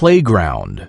playground.